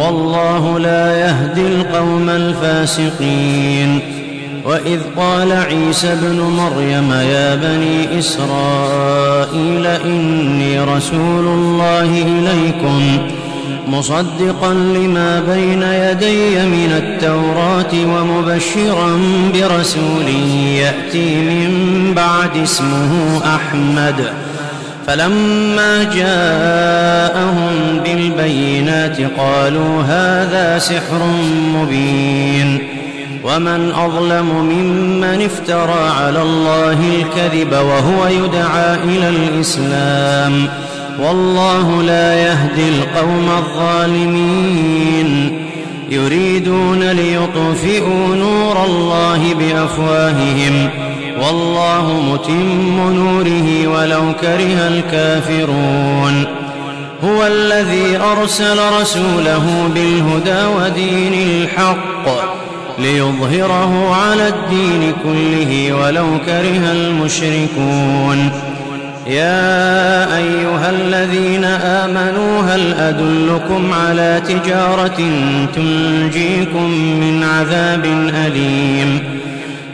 والله لا يهدي القوم الفاسقين. وإذ قال عيسى ابن مريم يا بني إسرائيل إني رسول الله إليكم مصدقا لما بين يدي من التوراة ومبشرا برسول يأتي من بعد اسمه أحمد. فلما جاءهم بالبينات قالوا هذا سحر مبين. ومن أظلم ممن افترى على الله الكذب وهو يدعى إلى الإسلام. والله لا يهدي القوم الظالمين. يريدون ليطفئوا نور الله بأفواههم. والله متم نوره ولو كره الكافرون. هو الذي أرسل رسوله بالهدى ودين الحق ليظهره على الدين كله ولو كره المشركون. يا أيها الذين آمنوا هل أدلكم على تجارة تنجيكم من عذاب أليم؟